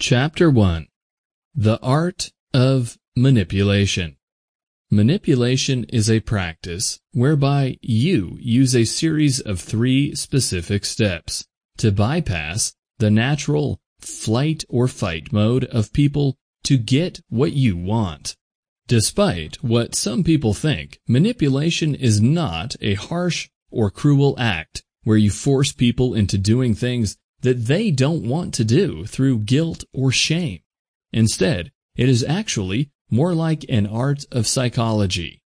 Chapter 1 The Art of Manipulation Manipulation is a practice whereby you use a series of three specific steps to bypass the natural flight or fight mode of people to get what you want. Despite what some people think, manipulation is not a harsh or cruel act where you force people into doing things that they don't want to do through guilt or shame. Instead, it is actually more like an art of psychology.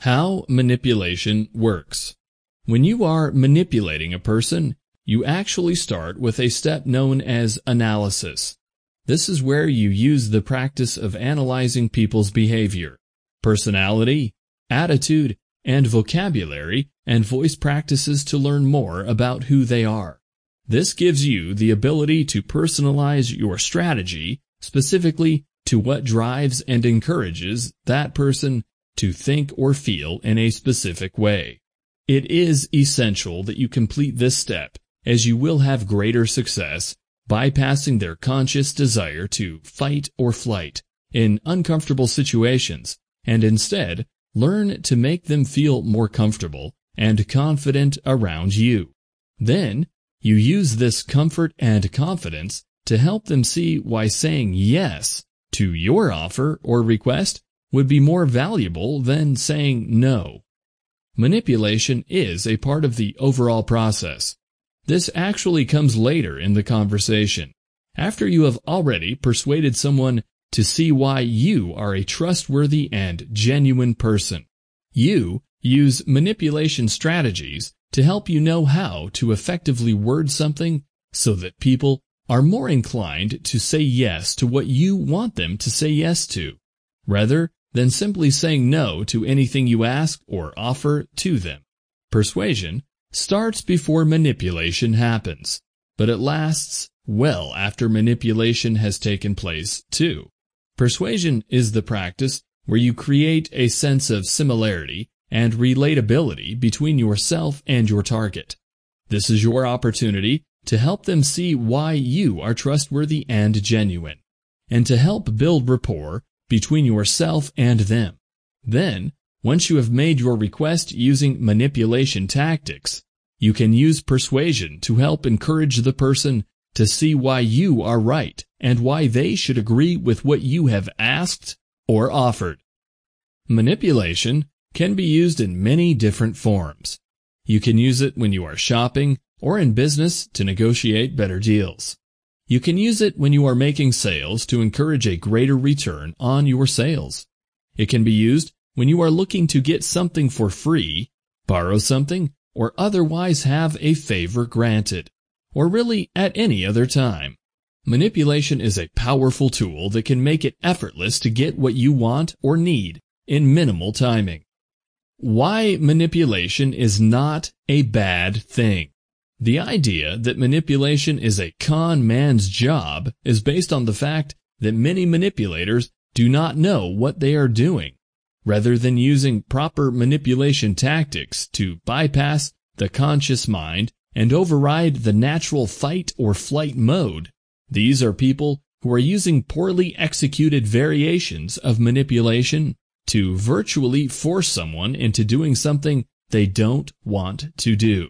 How manipulation works. When you are manipulating a person, you actually start with a step known as analysis. This is where you use the practice of analyzing people's behavior, personality, attitude, and vocabulary and voice practices to learn more about who they are. This gives you the ability to personalize your strategy specifically to what drives and encourages that person to think or feel in a specific way. It is essential that you complete this step as you will have greater success bypassing their conscious desire to fight or flight in uncomfortable situations and instead learn to make them feel more comfortable and confident around you. Then you use this comfort and confidence to help them see why saying yes to your offer or request would be more valuable than saying no. Manipulation is a part of the overall process. This actually comes later in the conversation, after you have already persuaded someone to see why you are a trustworthy and genuine person. You use manipulation strategies to help you know how to effectively word something so that people are more inclined to say yes to what you want them to say yes to, rather than simply saying no to anything you ask or offer to them. Persuasion starts before manipulation happens, but it lasts well after manipulation has taken place too. Persuasion is the practice where you create a sense of similarity and relatability between yourself and your target. This is your opportunity to help them see why you are trustworthy and genuine, and to help build rapport between yourself and them. Then, once you have made your request using manipulation tactics, you can use persuasion to help encourage the person to see why you are right and why they should agree with what you have asked or offered. Manipulation can be used in many different forms. You can use it when you are shopping or in business to negotiate better deals. You can use it when you are making sales to encourage a greater return on your sales. It can be used when you are looking to get something for free, borrow something, or otherwise have a favor granted, or really at any other time. Manipulation is a powerful tool that can make it effortless to get what you want or need in minimal timing. Why manipulation is not a bad thing. The idea that manipulation is a con man's job is based on the fact that many manipulators do not know what they are doing. Rather than using proper manipulation tactics to bypass the conscious mind and override the natural fight or flight mode, these are people who are using poorly executed variations of manipulation to virtually force someone into doing something they don't want to do.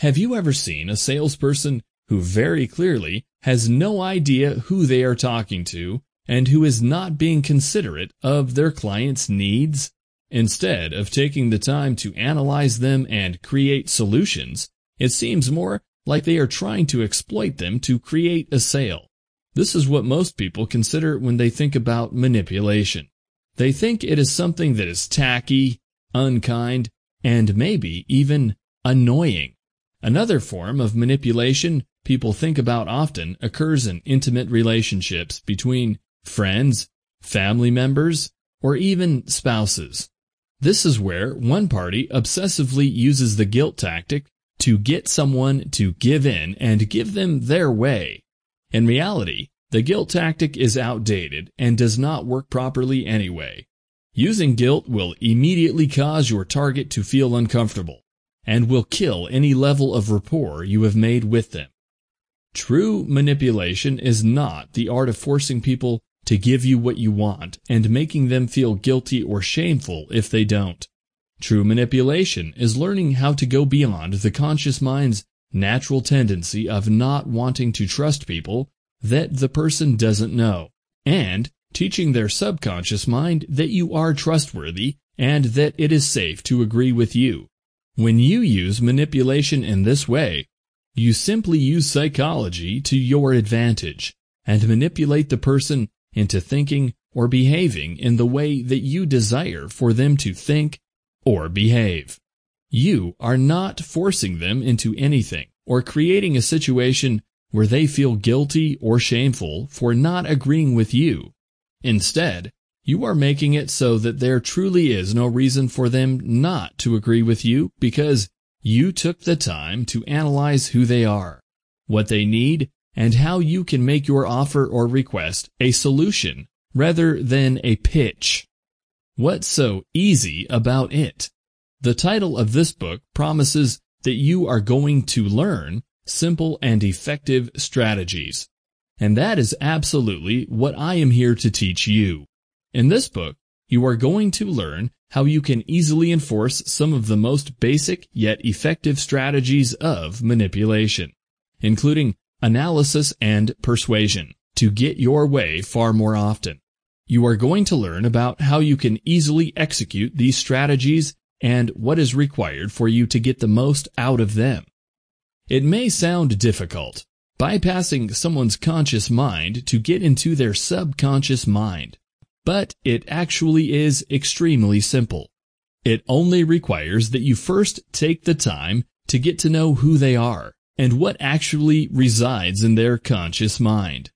Have you ever seen a salesperson who very clearly has no idea who they are talking to and who is not being considerate of their client's needs? Instead of taking the time to analyze them and create solutions, it seems more like they are trying to exploit them to create a sale. This is what most people consider when they think about manipulation. They think it is something that is tacky, unkind, and maybe even annoying. Another form of manipulation people think about often occurs in intimate relationships between friends, family members, or even spouses. This is where one party obsessively uses the guilt tactic to get someone to give in and give them their way. In reality, the guilt tactic is outdated and does not work properly anyway. Using guilt will immediately cause your target to feel uncomfortable and will kill any level of rapport you have made with them. True manipulation is not the art of forcing people to give you what you want and making them feel guilty or shameful if they don't. True manipulation is learning how to go beyond the conscious mind's natural tendency of not wanting to trust people that the person doesn't know, and teaching their subconscious mind that you are trustworthy and that it is safe to agree with you. When you use manipulation in this way, you simply use psychology to your advantage and manipulate the person into thinking or behaving in the way that you desire for them to think or behave. You are not forcing them into anything or creating a situation where they feel guilty or shameful for not agreeing with you. Instead, you are making it so that there truly is no reason for them not to agree with you because you took the time to analyze who they are, what they need, and how you can make your offer or request a solution rather than a pitch. What's so easy about it? The title of this book promises that you are going to learn simple and effective strategies. And that is absolutely what I am here to teach you. In this book, you are going to learn how you can easily enforce some of the most basic yet effective strategies of manipulation, including analysis and persuasion, to get your way far more often. You are going to learn about how you can easily execute these strategies and what is required for you to get the most out of them. It may sound difficult, bypassing someone's conscious mind to get into their subconscious mind, but it actually is extremely simple. It only requires that you first take the time to get to know who they are and what actually resides in their conscious mind.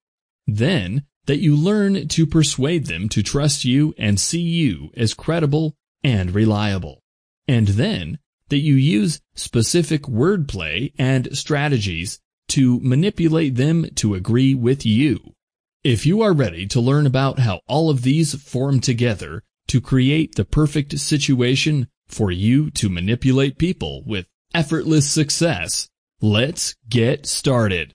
Then, that you learn to persuade them to trust you and see you as credible and reliable. And then, that you use specific wordplay and strategies to manipulate them to agree with you. If you are ready to learn about how all of these form together to create the perfect situation for you to manipulate people with effortless success, let's get started.